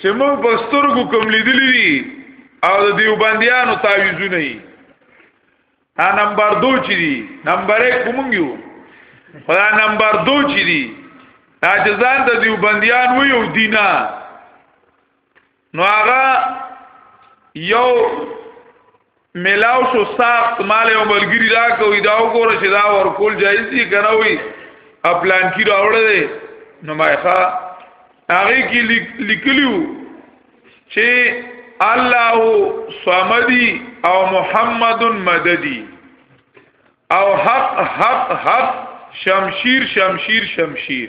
چې موږ په سترګو کوم لیدلی دي او د دیوبندیانو تعویذونه یې ا نمبر 2 چې دي نمبر 1 کوم یو خدا نمبر 2 چې دي دا چې ځان د دیوبندیان وي او دینه نو هغه یو ملاو شو ساخت مال او ملګری را کوي دا وګوره چې دا ورکول جایز دي کنه وي خپلان کی راوړل دي نو مایخه هغه کی لیکلیو چې الله صمدی او محمد مددی او حق حق حق شمشیر شمشیر شمشیر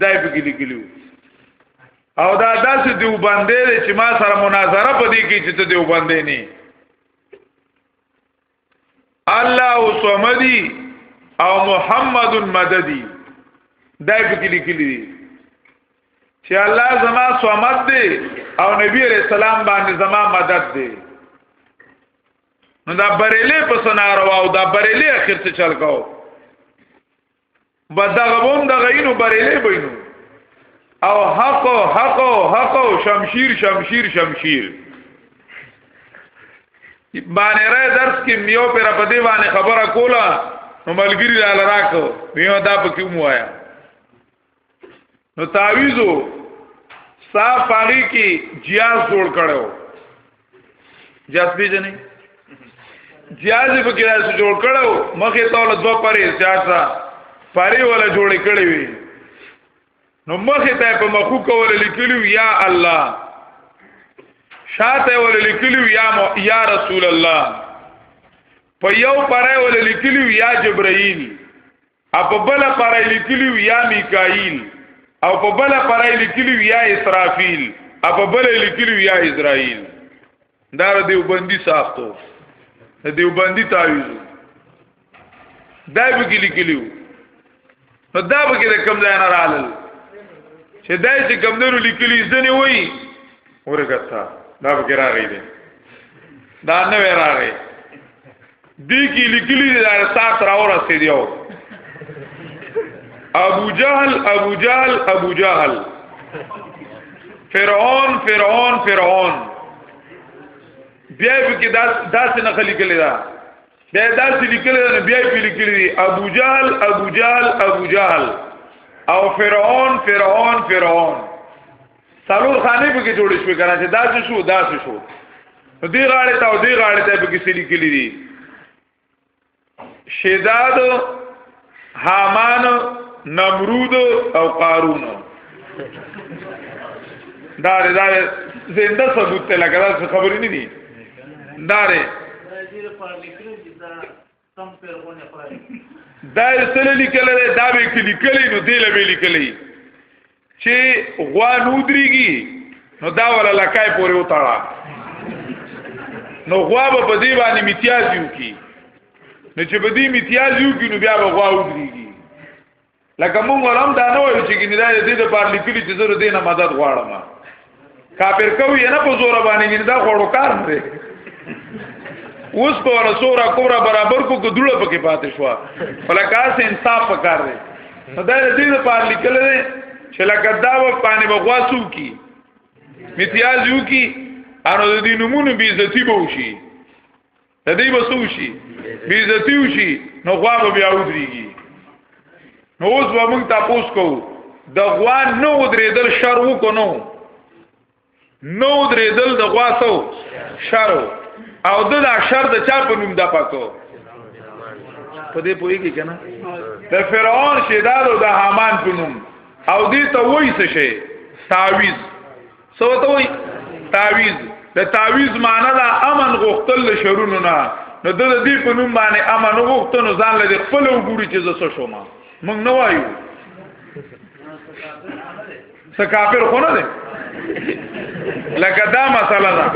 دای په کې لیکلو او دا داسې دیوبندې دی چې ما سره مناظره په دې کې چې ته دیوبندې نه الله صمدی او محمد مددی دای په کې لیکلي دي چې الله زما صمد دی او نبی علیہ السلام باندې زما مدد دی نو دا بریلې په سناروا او دا بریلې اخر څه چل کاو بدغبون د غینو بریلې بینو او حق حق حق شمشیر شمشیر شمشیر باندې را درس کې میو پر په دی باندې خبره کوله نو ملګری را لراکو میو دا پکې مو آیا نو تعویزو سا پاغي کې جیاز جوړ کړو جیاز پیژنې جیاز په کې راځي جوړ کړو مخه ته ول دوه پرې سیاسا پرې ولا جوړې کړې وي نو مخه ته په مخو کول لیکلو یا الله شاته ول لیکلو یا یا رسول الله په یو پرې ول لیکلو یا جبرائیل او په بل پرای لیکلی یا میکائیل او په بل پرای لیکلی یا اسرافیل او په بل لیکلی یا اسرائیل دا دیوبندی ساختو دیوبندی تعویذ دا به کې لیکلیو نو دا به کې کم ځای نه رالل چې دا چې کم نورو لیکلی ځنی وای ورګتا دا به کې راغی دا نه راغی دې کې لیکلي دي دا سات راور سیدیو ابو جهل ابو جهل ابو جهل فرعون فرعون فرعون بیا کې دا داسې نه لیکل دا بیا داسې لیکل دا بیا په لیکل دي ابو جهل ابو جهل ابو جهل او فرعون فرعون فرعون څلور خانه به کې جوړې شوې کنه چې دا څه شو دا څه شو نو دی غاړه ته او دی غاړه ته به کې سړي کلی دي شداد حامان نمرود او قارون دا دا زنده ثبوت ته لګا خبرې نه دي دا کم پیر غونې خورای دا سره لیکل دی دا به کې لیکلی نو دی له لیکلی چې غوا نودريږي نو دا ولا لکای پورې وتاړه نو غوا به په دې باندې امتیاز یو کی نو چې په دې امتیاز یو کی نو بیا به غوا ودريږي لکه مونږ ولهم دا نه وایو چې ګنې دا دې د پار لیکلي چې زه دې نه مدد غواړم کافر کوي نه په زور باندې ګنې دا خوړو کار نه دی اوس په ور سورا کورا برابر کو ګډوله پکې پاتې شو فلکاس انصاف پکار دی دا دې د پار لیکل دی چې لکه دا و پانی بغواسو کی امتیاز یو کی انو د دې نمونه بی عزتی به وشي د دې بسو شي بی عزتیو شي نو غوا به بیا ودرېږي نو اوس به موږ تاسو کو د غوا نو درېدل شر وکونو نو درېدل د غوا سو شر او د دا شر د چا په نوم د پاتو په دې پوي کې کنه د فرعون شیدار او د حامان په نوم او دې ته وایي څه شي تعویز سو ته وي تعویز د تعویز معنی دا امن غختل له شرونو نه نو د دې په نوم باندې امن غختنو ځان له خپل وګوري چې زسه شوم موږ نه وایو څه کافر خو نه دی لکه دا مسله ده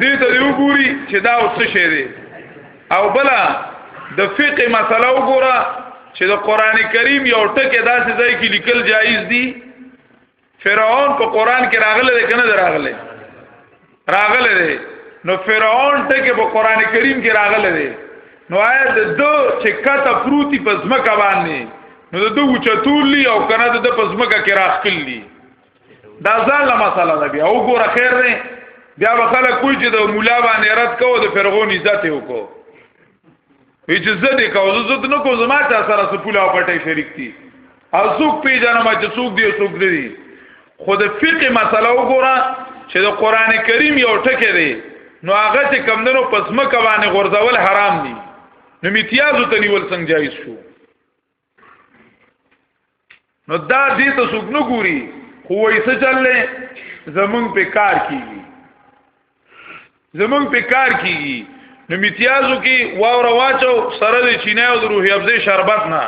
دې ته یو ګوري چې دا اوس شي دی او بلا د فقه مسله وګوره چې د قران کریم یو ټکی داسې ځای کې لیکل جایز دی فرعون په قران کې راغله ده کنه راغله راغله ده نو فرعون ته کې په قران کریم کې راغله ده نو آیا د دو چې کته پروتي په ځمکه باندې نو د دوه چتولی او کنه د په ځمکه کې راخلی دا ځان له مسله ده بیا وګوره خیر نه بیا وکړه کوی چې د مولا باندې رد کوو د فرعون عزت وکړو اجازه دې کو زه زه نه کو زما چا سره سپولا پټه شریک دي او څوک پیژنم چې څوک دی څوک دی خو د فقه مسله وګوره چې د قران کریم یو ټکی دی نو هغه چې کمندونو پسمه کوانه غرزول حرام دي نو میتیازو تنیول څنګه جایز شو نو دا دې ته څوک نه ګوري خو یې څه چللې زمونږ په کار کیږي زمونږ په کار کیږي نو امتیازو کې واور واچو سره د چینه او د روحي افزې شربت نه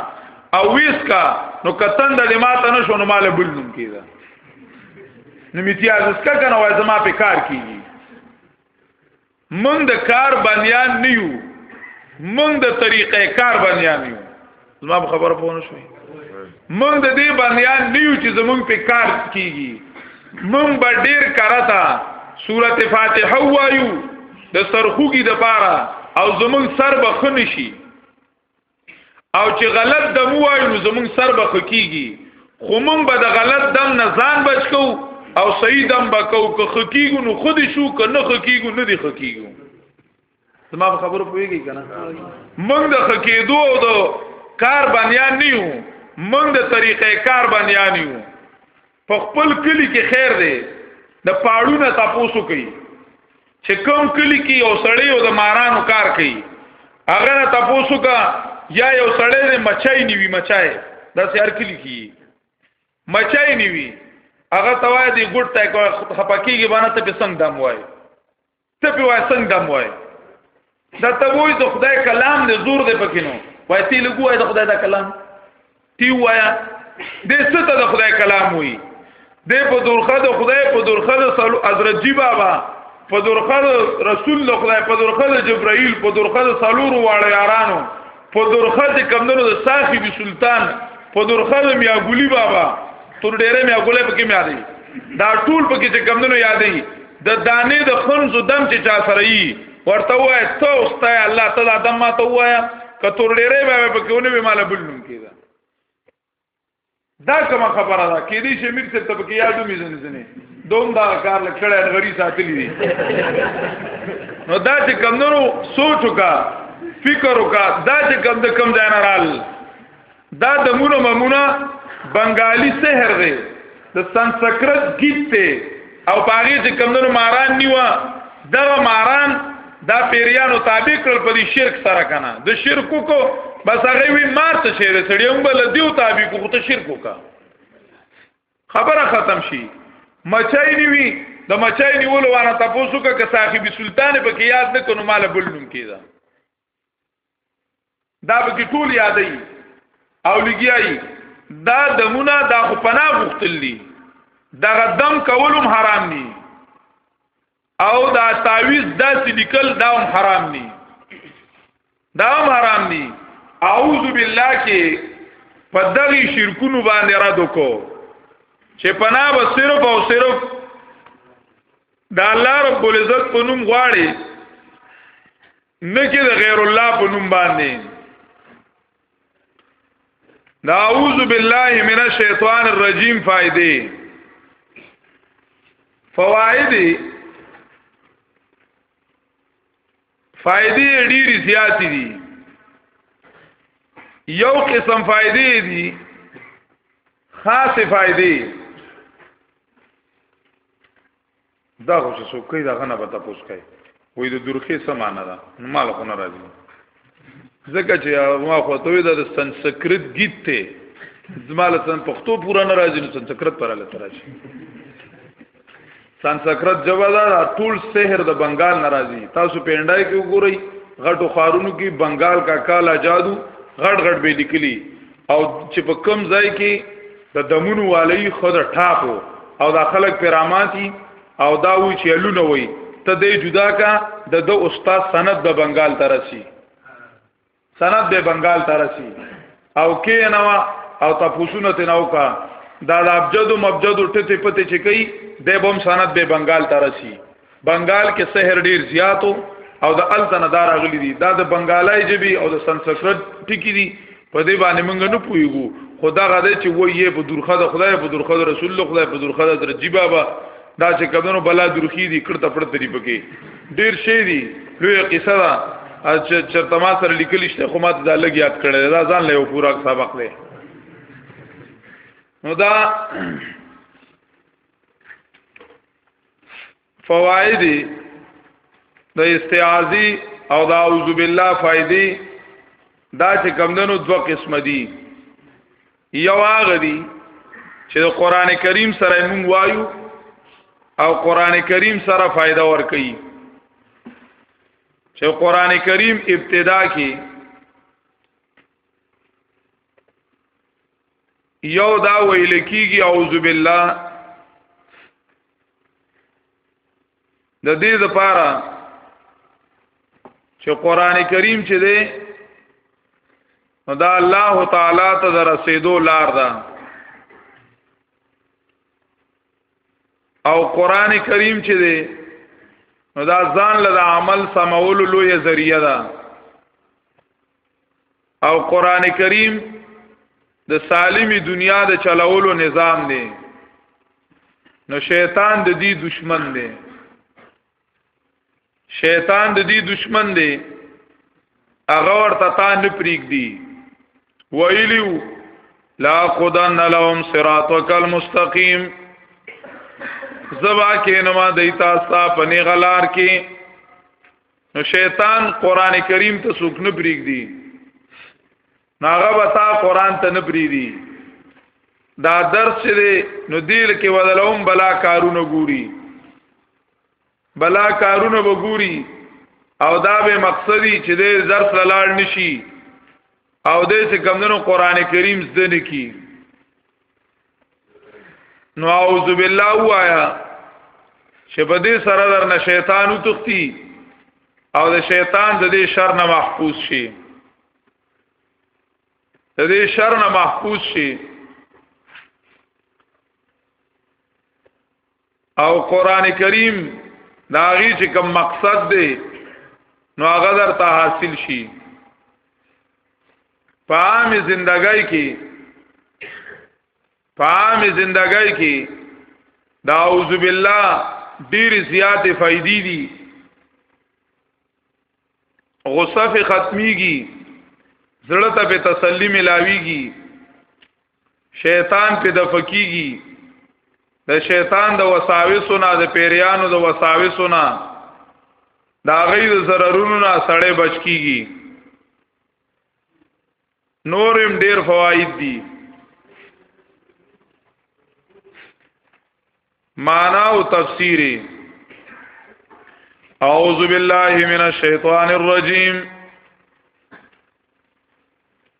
او ویس کا نو کتن د ماته نه شو نو مال بل نوم کیدا نو امتیاز اسکا کنه وای زما په کار کیږي مونږ د کار بنیان نه یو مونږ د طریقې کار بنیان یو زما خبر پوه نه شوي مونږ د دې بنیان نه یو چې زمونږ په کار کیږي مونږ به ډیر کارتا سورته فاتحه وایو د سرخوږي د پاره او زمونږ سر به خنشي او چې غلط دم وایو نو زمونږ سر به خکیږي خو مونږ به د غلط دم نه ځان بچ کو او صحیح دم به کو که خکیږو نو خود شو که نه خکیږو نه دی خکیږو زما په خبرو پوهیږي کنه مونږ د خکیدو او د کار بنیان نه یو مونږ د طریقې کار بنیان یو په خپل کلی کې خیر دی د پاړونه تاسو کوي چې کوم کلی کې یو سړی او د مارانو کار کوي هغه نه تاسو کا یا یو سړی نه مچای نیوي مچای دا سر کلی کې مچای نیوي هغه توای دی ګډ تای کو خپکیږي باندې ته پسند دم وای ته په وای څنګه دم وای دا ته وای د خدای کلام نه زور دی پکې نو وای تی لګوای د خدای دا کلام تی وایا دې څه ته د خدای کلام وای دې په درخه د خدای په درخه د سلو حضرت جی بابا په درخه رسول الله خدای په درخه جبرائیل په درخه سلور واړه یارانو په درخه چې کمندونو د ساخي بي سلطان په درخه د میا ګلی بابا تر ډیره میا ګلی پکې میا دی دا ټول پکې چې کمندونو یادې د دانې د خنزو دم چې چا سره یي ورته وای ته اوسته الله تعالی دم ما ته وایا کتور ډیره به پکې ونه به مال بلنم کیدا دا کومه خبره ده کې دې چې میر څه تبکې یادو مې زنه زنه دوم دا کار لکړې انغری ساتلی دي نو دا چې کمندونو سوچ وکا فکر وکا دا چې کم د کم ځای نه رال دا د مونږه ممونه بنگالی سحر دی د سنسکرت گیت ته او باغې چې کمونو ماران نیوا دغه ماران دا پیریانو تابع کړل په دې شرک سره کنه د شرکو کو بس هغه وی مار ته شیر سړی هم بل دیو تابع کو ته شرکو کا خبره ختم شي مچای نیوی د مچای نیولو وانه تاسو کا که صاحب سلطان په کې یاد نه کونو مال بلنوم کیدا دا به کې ټول یادې او لګیایي دا دمونه دا خو پناه غوښتل دي دا دم کولم حرام دي او دا تعویز دا سلیکل دا هم حرام دي دا هم حرام دي اعوذ بالله کې په دغه شرکونو باندې را دکو چې پناه به صرف او صرف دا الله رب العزت په نوم غواړي نه کې د غیر الله په نوم باندې نعوذ بالله من الشیطان الرجیم فائدې فوائد فائدې ډېری زیاتې دي یو قسم فائدې دي خاصه فائدې دا خو چې څوک دا غنه به تاسو کوي وې د درخې سمانه ده نو مال خو نه راځي ځکه چې ما خو ته وې د سنسکرت گیت ته زماله سن پښتو پورا نه راځي نو سنسکرت پر لاله راځي سنسکرت جواب دا ټول سحر د بنگال ناراضي تاسو پینډای کې وګورئ غټو خارونو کې بنگال کا کالا جادو غټ غټ به لیکلي او چې په کم ځای کې د دمونو والی خود ټاپو او دا خلک پیراماتی او دا وی چې لونه وی ته دې جدا کا د د استاد سند د بنگال ترسي سند د بنگال ترسي او کې نو او تاسو ته نو کا دا د ابجد او مبجد ټته پته چې کوي د بم سند به بنگال ترسي بنگال کې سحر ډیر زیاتو او د التنه دار غلي دي دا د بنگالای جبي او د سنسکرت ټکی دي په دې باندې موږ نه پويګو خدا غده چې و یې په درخه د خدای په درخه د رسول الله خدای په درخه د درجی بابا دا چې کمنو بلا درخي دي کړه تپړه تری پکې ډیر شي دي لوی قصه ده چې چرته ما سره لیکل شته خو ما ته دا لګ یاد کړل دا ځان له پورا سبق دی نو دا فواید د استعاذی او د اعوذ بالله فائدې دا چې کمندونو دوه قسم دي یو هغه دي چې د قران کریم سره موږ وایو او قران کریم سره فائدہ ور کوي چې قران کریم ابتدا کې یو دا ویل کیږي اعوذ بالله د دې لپاره چې قران کریم چې دی نو دا الله تعالی ته در رسیدو لار ده او قران کریم چې دی نو دا ځان له عمل سمول لوی ذریعہ ده او قران کریم د سالمی دنیا د چلولو نظام دی نو شیطان د دې دشمن دی شیطان د دې دشمن دی هغه ورته تا نه پریک دی ویلیو لا خدان لهم صراطک المستقیم زبا کې نما دیتا ستا پنی غلار کې نو شیطان قران کریم ته څوک نه پریږدي ناغه وتا قران ته نه پریږدي دا درس چې دی نو دیل کې ودلوم بلا کارونه ګوري بلا کارونه وګوري او دا به مقصدی چې دې درس لاړ نشي او دې چې کمندونو قران کریم زده نه کی نو اعوذ بالله وایا چې په دې سره در نه شیطان وتختی او د شیطان د دې شر نه محفوظ شي د دې شر نه محفوظ شي او قران کریم دا غي چې کوم مقصد دی نو هغه درته حاصل شي په عام زندګۍ کې په عام زندګۍ کې دا اعوذ بالله ډیر زیات فائدې دي غصه ختميږي زړه ته په تسلی ملاويږي شیطان په دفقیږي د شیطان د وساوسو نه د پیریانو د وساوسو نه دا غي د ضررونو نه سړې بچ کیږي نورم ډیر فواید دي معنا او تفسیری اعوذ بالله من الشیطان الرجیم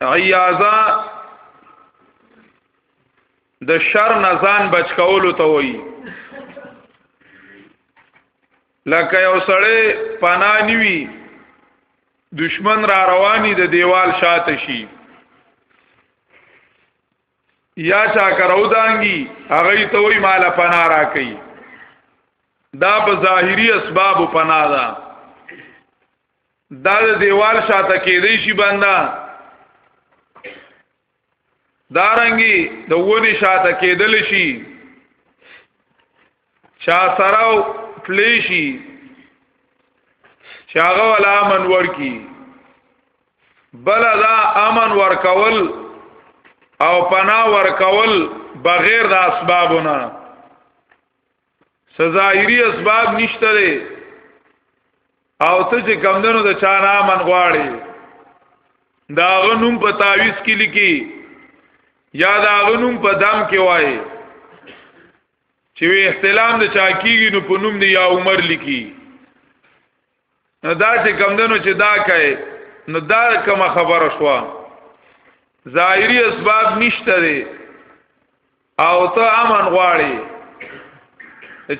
عیازا د شر نزان بچ کولو ته وایي لکه یو سړی پنا نیوی دشمن را رواني د دیوال شاته شي یا چا کرو دانګي هغه ته وی مال پنا را کوي دا په ظاهري اسباب پنا ده دا د دیوال شاته کېدی شي بندا دارنګي د ونی شاته کېدل شي چا سره تلی شي چاغه ولا من ورکی بل دا امن ورکول او پنا ورکول بغیر د اسبابونه سزایری اسباب نشته لري او ته چې کمندونو د چا نام انغواړي دا غنوم په تعویز کې لیکي یا دا غنوم په دم کې وایي چې وی احتلام د چا کیږي نو په نوم دی یا عمر لیکي نو دا چې کم دنو چې دا کوي نو دا کوم خبره شو ظاهري اسباب نشته دي او ته امن غواړي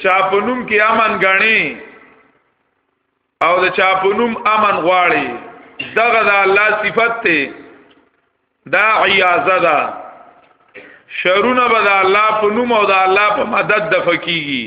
چا په نوم کې امن غني او د چا په نوم امن غواړي دغه د الله صفت ته دا عیازه ده شرونه به د الله په نوم او د الله په مدد د فکیږي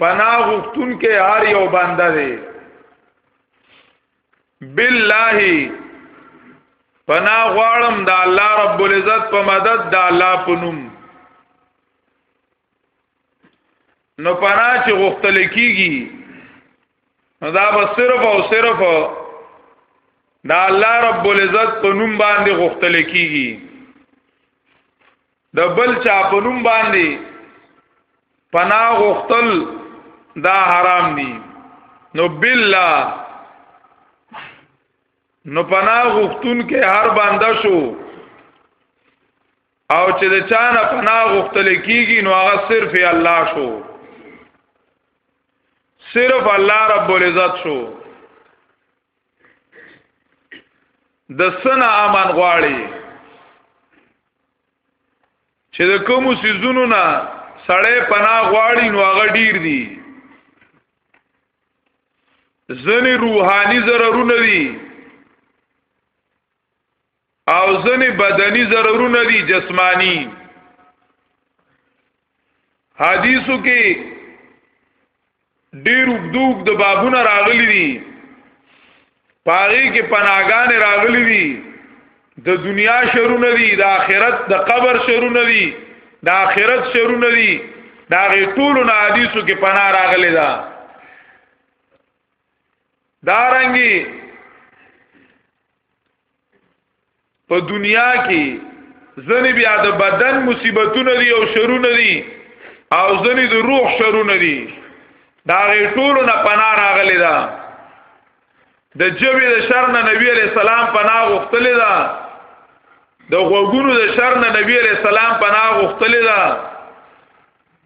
پناه غوښتون کې هر یو بنده دی بالله پناه غواړم د الله رب العزت په مدد د الله په نوم نو پناه چې غوښتل کیږي نو دا به صرف او صرف دا الله رب العزت په نوم باندې غوښتل کیږي د بل چا په نوم باندې پناه غختل دا حرام دي نو بالله نو پناه غختون کې هر باندې شو او چې د چانه پناه غختل کیږي نو هغه صرف الله شو صرف الله رب العزت شو د سنا امان غواړي چې د کوم سيزونو نه سړې پناه غواړي نو هغه ډیر دي ځنې روحاني ضررونه دي او ځنې بدني ضررونه دي جسمانی حدیثو کې ډیر وګدوګ د بابونه راغلي دي پاغي کې پناګان راغلي دي د دنیا شرونه دي د آخرت د قبر شرونه دي د آخرت شرونه دي دا غي ټول نه حدیثو کې پنا راغلي ده دارنګي په دنیا کې ځنې بیا د بدن مصیبتونه دي او شرونه دي او ځنې د روح شرونه دي دا غي ټولو نه پنا راغلی دا د جبې د شر نه نبی عليه السلام پنا غوښتلې ده د غوګونو د شر نه نبی عليه السلام پنا غوښتلې ده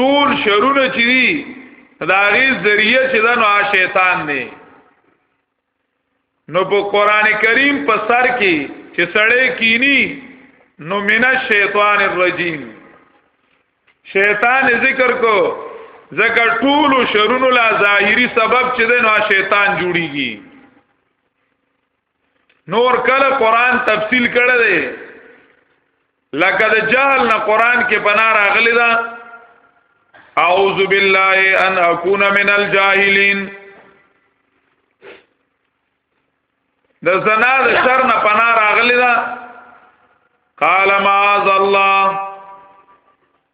ټول شرونه چې دي دا غي ذریعہ چې دا نو شیطان دی نو په قران کریم په سر کې چې سړی کینی نو من الشیطان الرجیم شیطان ذکر کو ذکر ټول شرونو لا ظاهری سبب چې دی نو شیطان جوړیږي نور کله قران تفصیل کړی دی لکه د جهل نه قران کې پناه راغلی دا اعوذ بالله ان اكون من الجاهلین د زنا د شر نه پناه راغلی دا قال معاذ الله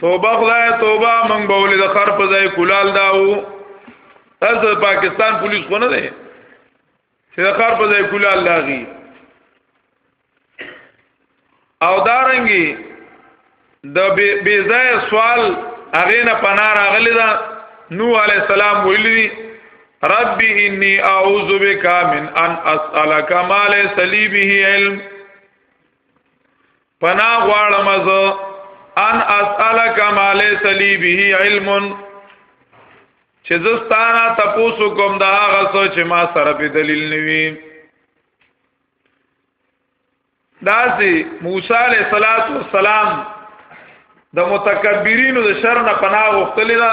توبه خدای توبه مونږ به ولې د خر په ځای کولال داو تاسو پاکستان پولیس خو نه دی چې د خر په ځای کولال لاغي او دارنګي د بی ځای سوال هغه نه پناه راغلی دا نو علی السلام ویلی رب انی اعوذ بک من ان اسالک ما ليس لي به علم پنا غواړم زه ان اسالک ما ليس لي به علم چې زستانا تاسو کوم دا هغه څه چې ما سره په دلیل نیوي داسي موسی عليه صلوات و سلام د متکبرینو د شر نه پناه غوښتلی دا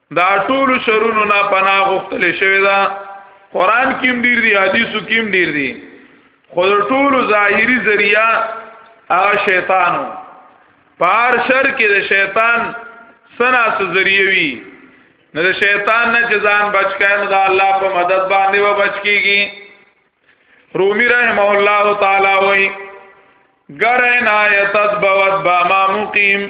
دا ټول شرونو نه پناه غوښتل شوی دا قران کې هم ډیر دی حدیثو کې هم ډیر دی خو ټول ظاهری ذریعہ هغه شیطانو پار شر کې د شیطان سنا ذریعہ وی نه د شیطان نه چې ځان بچ کایم دا الله په مدد باندې و بچ کیږي رومی رحم الله تعالی وای ګرین آیتت بوت با ما مقیم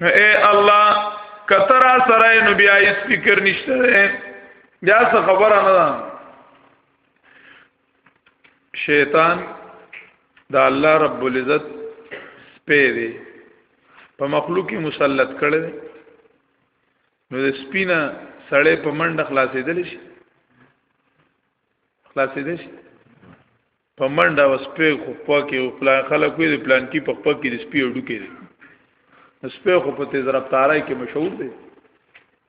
نو اے الله کترا سره نو بیا هیڅ فکر نشته بیا څه خبره نه ده شیطان دا الله رب العزت سپې دی په مخلوقي مسلط کړي نو د سپینا سړې په منډه خلاصېدل شي خلاصېدل شي په منډه وسپې خو په کې او پلان خلک وي د پلان کې په خپل کې د سپي اډو کې دي سپې خو په تیز رفتارای کې مشهور دي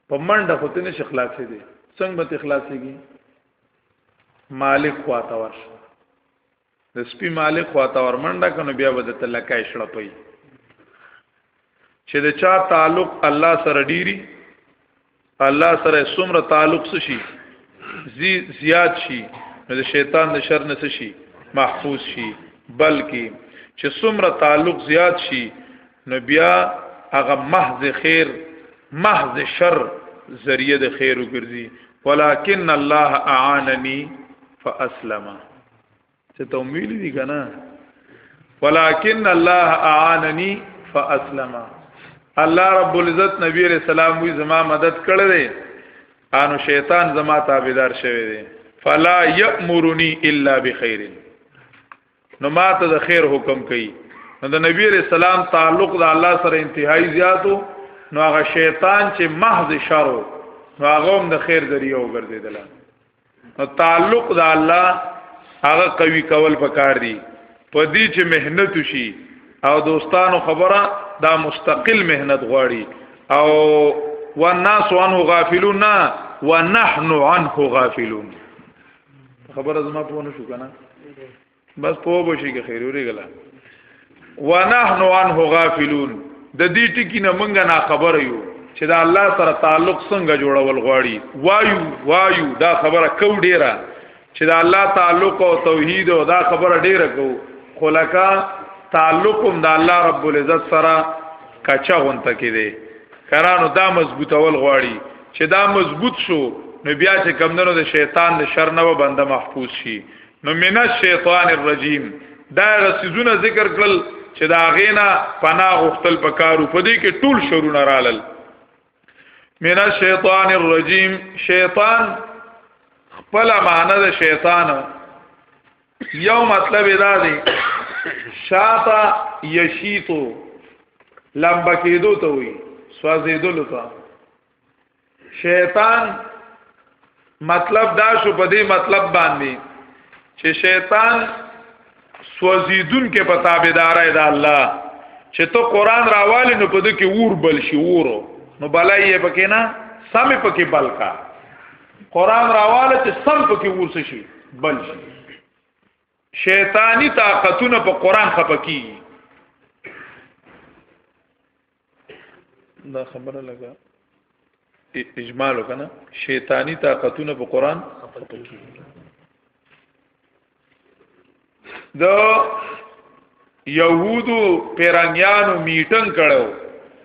په منډه خو ته نشي خلاصې دي څنګه به تخلاصيږي مالک خواته ورشه د سپي مالک خواته ورمنډه کنه بیا به د تلکای شړپي چې د چا تعلق الله سره ډيري الله سره څومره تعلق شي زی زیات شي د شیطان د شر نه شي محفوظ شي بلکې چې څومره تعلق زیات شي نو بیا هغه محض خیر محض شر ذریعہ د خیر وګرځي ولکن الله اعانني فاسلم څه ته ویلي دي کنه ولكن الله اعانني فاسلم الله رب العزت نبی علیہ السلام وی زما مدد کړی دی انو شیطان زما تابعدار شوی دی فلا یامرنی الا بخیر نو ما ته د خیر حکم کوي نو د نبی علیہ السلام تعلق د الله سره انتهایی زیاتو نو هغه شیطان چې محض شرو نو هغه هم د خیر ذریعہ وګرځیدل تعلق د الله هغه قوي کول پکار دي په دې چې مهنت شي او دوستانو خبره دا مستقل مهنت غواړي او والناس عنه غافلون ونحن عنه غافلون خبره زما په ونه شو کنه بس په بوشي کې خیر وري غلا ونحن عنه غافلون د دې ټکی نه مونږه نه خبر یو چې دا الله سره تعلق څنګه جوړول غواړي وایو وایو دا خبره کو ډیره چې دا الله تعلق او توحید او دا خبره ډیره کو خلکا تعلقم دا الله رب العزت سره کچا غونته کې دي کرانو دا مضبوطول غواړي چې دا مضبوط شو نو بیا چې کمندونو د شیطان د شر نه بنده محفوظ شي نو من الشیطان الرجیم دا رسیدونه ذکر کړل چې دا غینا پناه غختل پکارو پدې کې ټول شرونه رالل من الشیطان الرجیم شیطان خپل معنی د شیطان یو مطلب دا دی شاتا یشیتو لمبا کېدو ته وي سوازېدلو ته شیطان مطلب دا شو په دې مطلب باندې چې شیطان سوزیدون کې په تابعدارای دا الله چې ته قران راوالی نو په دې کې ور بل شي ورو نو بلای یې پکې نه سم پکې بل کا قران راواله چې سم پکې ورس شي بل شي شیطانی طاقتونه په قران خپکی دا خبره لګا اجمال وکنه شیطانی طاقتونه په قران دا یهودو پیرانګیانو میټنګ کړو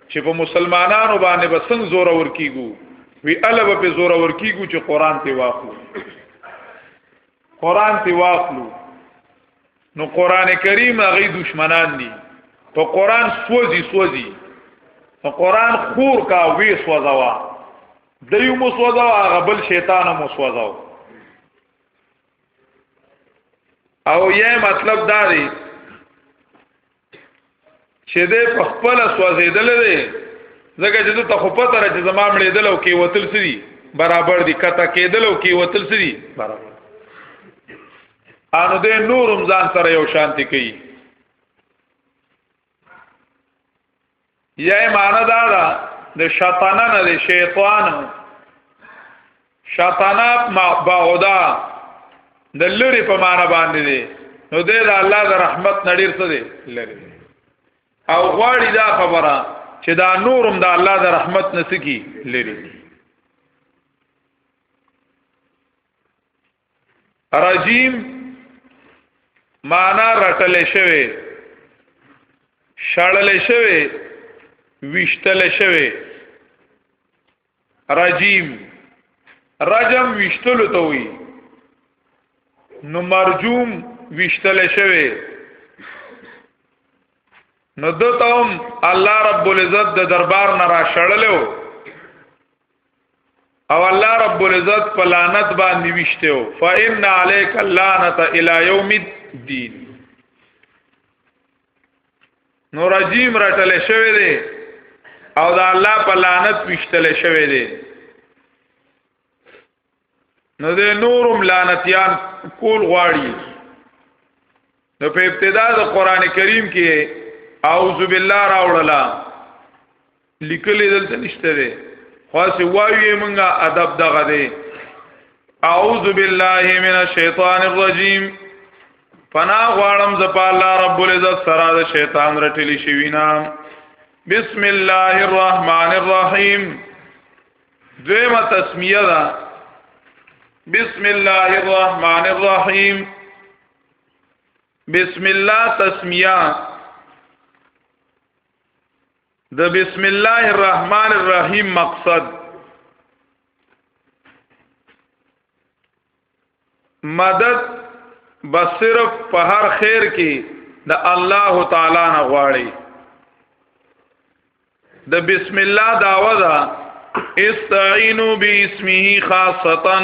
چې په مسلمانانو باندې به څنګه زور ور کیګو وی الوب په زور ور کیګو چې قران ته واخلو قران ته واخلو نو قران کریم هغه دشمنان دي په قران سوځي سوځي په قران خور کا وی سوځوا دیو مو سوځوا هغه بل شیطان مو سوځوا او یې مطلب دا دی چې دې په خپل سوځیدل دي زګه چې ته خو پته را چې زما مړېدل او کې وتل سړي برابر دي کته کېدل او کې وتل سړي برابر انو دې نور رمضان سره یو شانتی کوي یې معنی دا ده د شیطانه نه د شیطان شیطانه بعودا د لری په معنی باندې دی نو د الله د رحمت نړیر څه دی لری او غواړي دا خبره چې دا نورم د الله د رحمت نسکی لری رجیم معنا رټل شوی شړل شوی وشتل شوی رجیم رجم وشتل ته وی نو مرجوم وشتل شوی نو دتهم الله رب العزت د دربار نه را شړلو او الله رب العزت په لعنت باندې وشته فإن عليك اللعنه الى يوم الدين نو رجیم رټل شوی دی او دا الله په لعنت وشتل شوی دی نو د نورم لعنتيان کول غواړي نو په ابتدا د قران کریم کې اعوذ بالله راوړلا لیکلې دلته نشته ده خاص وایي مونږه ادب دغه ده اعوذ بالله من الشیطان الرجیم فنا غوالم ز په الله رب العزت سره د شیطان رټلی شوینا بسم الله الرحمن الرحیم دویمه تسمیه ده بسم الله الرحمن الرحیم بسم الله تسمیه د بسم الله الرحمن الرحیم مقصد مدد بس صرف په هر خیر کې د الله تعالی نه غواړي د بسم الله داوا ده استعینوا باسمه خاصتا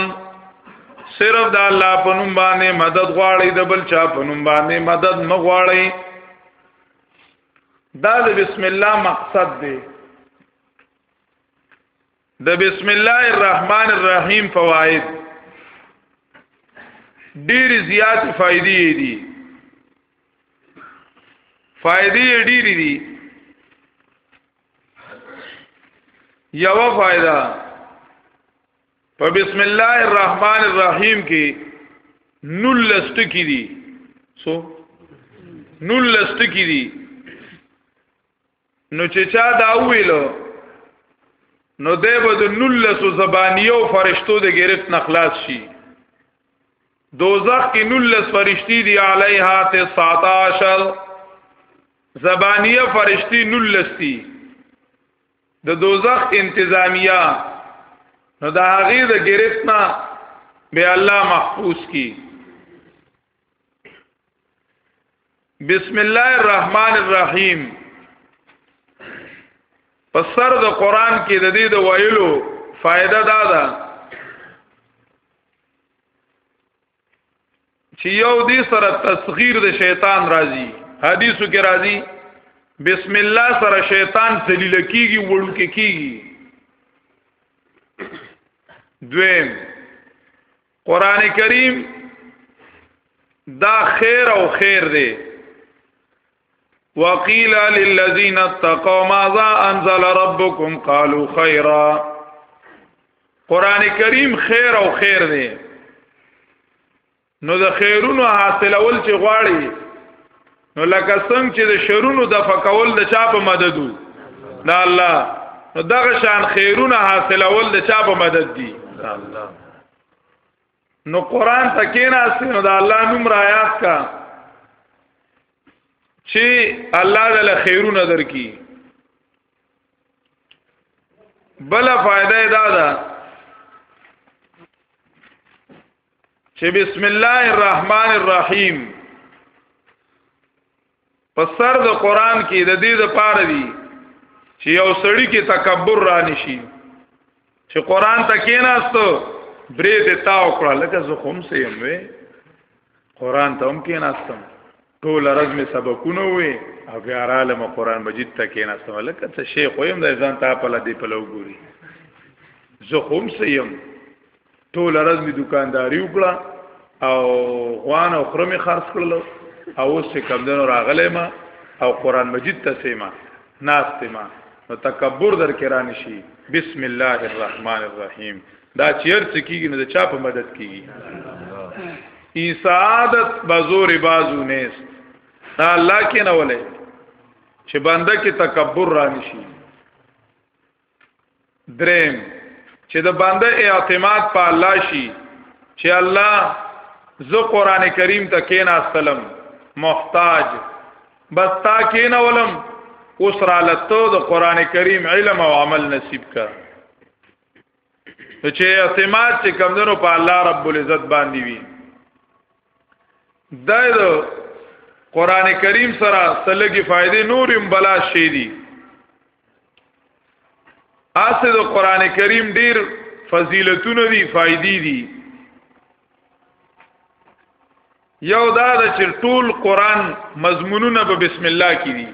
صرف د الله په نوم باندې مدد غواړي د بل چا په نوم باندې مدد نه غواړي دا د بسم الله مقصد دی د بسم الله الرحمن الرحیم فواید ډیر زیات فائدې دي فائدې ډیر دي یو فائدہ په بسم الله الرحمن الرحیم کې نل لست کې دي سو نل لست کې دي نو چې چا دا ویلو نو دی به د نولسو زبانیو فرشتو د گرفت نه خلاص شي دوزخ کې نولس فرشتي دي علیها تسعتاشر زبانیه فرشتي نولس دي د دوزخ انتظامیه نو د هغې د گرفت نه به الله محفوظ کی بسم الله الرحمن الرحیم په سر د قران کې د دې د ویلو فائدہ دا ده چې یو دې سره تصغیر د شیطان راځي حدیثو کې راځي بسم الله سره شیطان ذلیل کیږي وړو کې کیږي دویم قران کریم دا خیر او خیر دی وقیل للذین اتقوا ماذا انزل ربکم قالوا خیرا قران کریم خیر او خیر دی نو د خیرونو حاصلول چې غواړي نو لکه څنګه چې د شرونو د فکول د چا په مدد وو دا الله نو دغه شان خیرونه حاصلول د چا په مدد دي الله نو قران ته کېناست نو دا الله نوم را یاد کا چې الله دل خیرونه درکې بل فائدہ دا ده چې بسم الله الرحمن الرحیم په سر د قران کې د دې د پاره دی چې یو سړی کې تکبر را نشي چې قران ته کېناستو برې دې تا وکړه لکه زه هم سیم وې قران ته هم کېناستم ټول رزم سبقونه وي او بیا رااله م قران مجید ته کې نه سم لکه څه شیخ ویم د ځان ته په لدی په لوګوري زه هم سیم ټول رزم دکانداری وکړه او غوان او خرمه خرڅ کړل او اوس کم دنو راغلی ما او قران مجید ته سیما ناست ما نو تکبر در کران شي بسم الله الرحمن الرحیم دا چیر څه کیږي نه چا په مدد کیږي ای سعادت بزور بازو نیست دا الله کې نه ولې چې بنده کې تکبر را نشي دریم چې د بنده اعتماد په الله شي چې الله زه قران کریم ته کینا سلام محتاج بس تا کینا ولم اوس را لته د قران کریم علم او عمل نصیب کړه نو چې اعتماد چې کمندونو په الله رب العزت باندې وي دا د قران کریم سره سلګي فائدې نورم بلا شي دي اسه د قران کریم ډیر فضیلتونه دي فائدې دي یو دا د چې ټول قران مضمونونه په بسم الله کې دي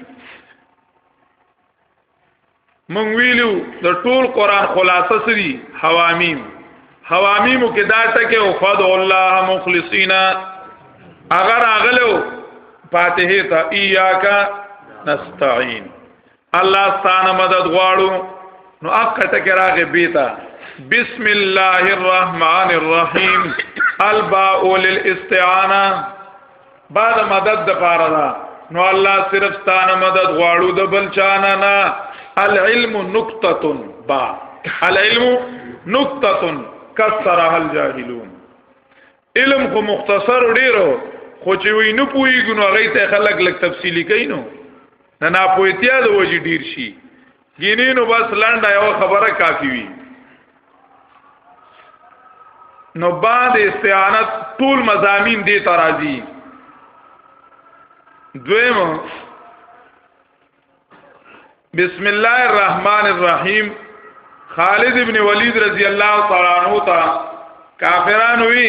مونږ ویلو د ټول قران خلاصه سری حوامیم حوامیمو کې دا ټکه او فد الله مخلصینا اگر اغلو فاتحه ته ایاک نستعين الله ستانه مدد غواړو نو اقه ټکه راغه بیتا بسم الله الرحمن الرحیم الباء للاستعانه بعد مدد د پاره دا نو الله صرف ستانه مدد غواړو د بل چانه نه العلم نقطه با العلم نقطه کثرها الجاهلون علم خو مختصر ډیرو خو چې وی نه پوي ګنو هغه ته خلک لک تفصیلی کوي نو نه نه پوهتیا د وجې ډیر شي ګینینو بس لنډه یو خبره کافی وی نو بعد استعانت ټول مزامین دی ترازی دویم بسم الله الرحمن الرحیم خالد ابن ولید رضی الله تعالی عنہ تا کافرانو وی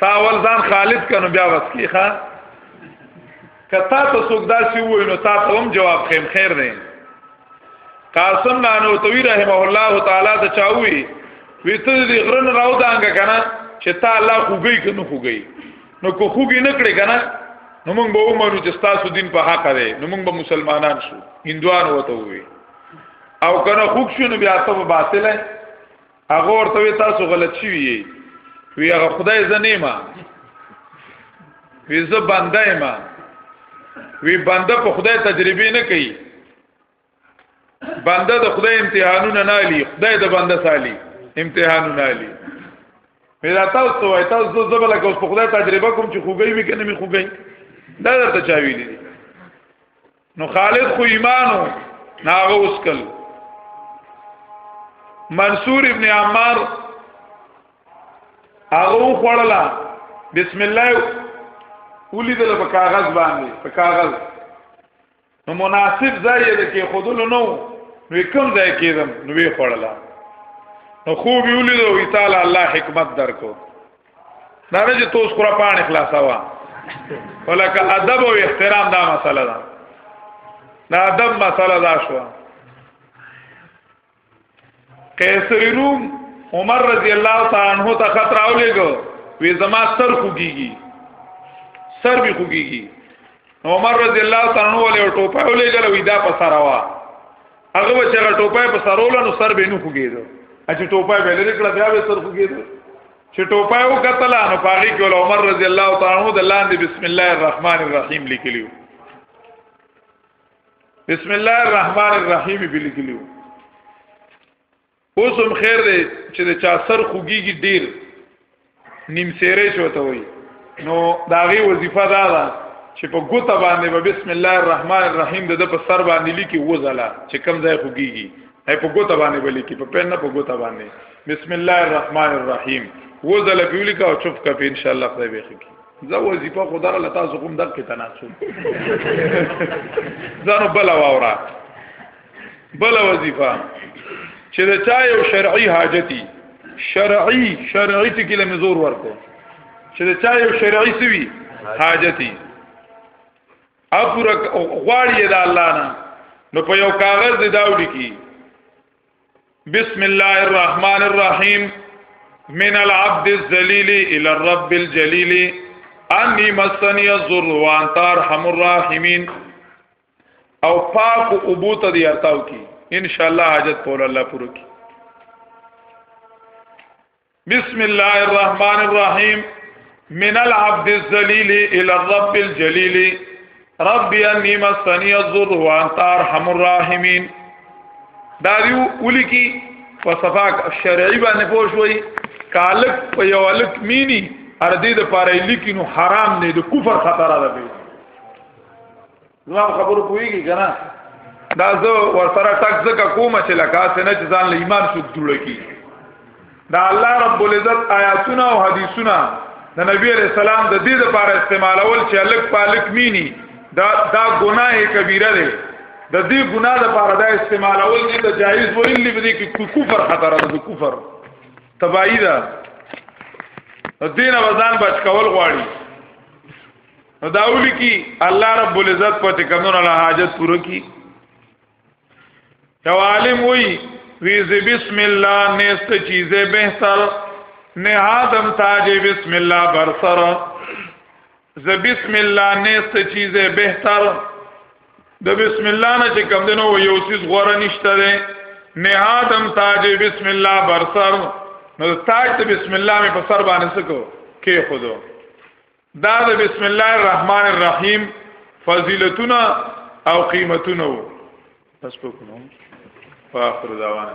تا اول ځان خالد کنو بیا وس کی ښا کتا ته څوک داسې وای نو تا ته هم جواب خیم خیر دی قاسم نانو توی رحمه الله تعالی ته چاوي وی ته دې غرن راو دانګه کنه چې تا الله خوګي کنه خوګي نو کو خوګي نه کړې کنه نو موږ به ومنو چې تاسو دین په حق دی نو موږ به مسلمانان شو هندوان وته وي او کنه خوښ شو نو بیا ته باطل هغه ورته تاسو غلط شي وي وی هغه خدای زنه ما وی زه بنده ما وی بنده په خدای تجربه نه کوي بنده د خدای امتحانونه نه لي خدای د بنده سالي امتحانونه لي پیدا تاسو وای تاسو زه بل کوم په خدای تجربه کوم چې خوګي وي کنه می خوګي دا درته چا ویلي نو خالد خو ایمانو ناغه اوسکل منصور ابن عمار هغه خوړلا بسم الله ولیدل په کاغذ باندې په کاغذ نو مناسب ځای یې کې خودل نو نو کوم ځای کېدم نو وی خوړلا نو خوب یې ولیدو وی تعالی الله حکمت درکو دا نه چې توس خورا پانه خلاصا وا ولکه ادب او احترام دا مسله ده دا ادب مسله دا شو قیصر روم عمر رضی الله تعالی عنہ ته خطر اولېګو وی زما سر خوګيږي سر به خوګيږي عمر رضی الله تعالی عنہ ولې ټوپه اولېګل وی دا پسراوا هغه به چې ټوپه په سرول نو سر به نو خوګیدو چې ټوپه به لري کړه بیا به سر خوګیدو چې ټوپه یو قتل نو پاغي کې عمر رضی الله تعالی عنہ د لاندې بسم الله الرحمن الرحیم لیکلیو بسم الله الرحمن الرحیم به لیکلیو اوس هم خیر دی چې د چا سر خوګيږي ډیر نیم سیره شوته وي نو داغه وظیفه دا ده چې په ګوته باندې به بسم الله الرحمن الرحیم د په سر باندې لیکي وزلا چې کم ځای خوګيږي هي په ګوته باندې به لیکي په پن نه په ګوته باندې بسم الله الرحمن الرحیم وزلا په لیکا او چوف کا په ان شاء الله خدای به خي زه وظیفه خدای الله تاسو کوم دغه تناسب زانو بلا واورا بل وظیفه چې دا چا یو شرعي حاجتي شرعي شرعي ته کې لمه زور ورکو چې دا چا یو شرعي سوي حاجتي اپور غواړي دا الله نه نو په یو کاغذ دی داوډي کی بسم الله الرحمن الرحیم من العبد الذلیل الى الرب الجلیل انی مسنی الضر وانت ارحم الراحمین او پاک او بو ته دی ارتاو کی ان شاء الله حاجت پور الله پورو کی بسم الله الرحمن الرحیم من العبد الذلیل الى الرب الجلیل رب انی مسنی الضر وانت ارحم الراحمین دا دیو اولی کی فصفا شرعی باندې پوه شوي کالک په یو الک مینی اردی د پاره لیکینو حرام نه د کفر خطر ده نو خبرو پويږي کنه دا زه ور سره ټک زکه کوم چې لکه څنګه چې ځان له ایمان شو جوړ کی دا الله رب العزت آیاتونه او حدیثونه د نبی علیہ السلام د دې لپاره استعمالول چې الک پالک مینی دا دا ګناه کبیره ده د دې ګناه لپاره دا استعمالول چې دا جایز وو الی به دې کې کفر خطر ده کفر تبعیدا دین وزن بچ کول غواړي نو داولی کی الله رب العزت په تکمنو له حاجت پوره کی یو عالم وی وی ز بسم الله نیست چیزه بهتر نه آدم تاج بسم الله برسر ز بسم الله نیست چیزه بهتر د بسم الله نه چې کم دنو یو چیز غوړه نشته ده نه آدم تاج بسم الله برسر نو تاج ته بسم الله می په سر باندې سکو کې خودو دا د بسم الله الرحمن الرحیم فضیلتونه او قیمتونه وو پس په کوم فاخر دعوانا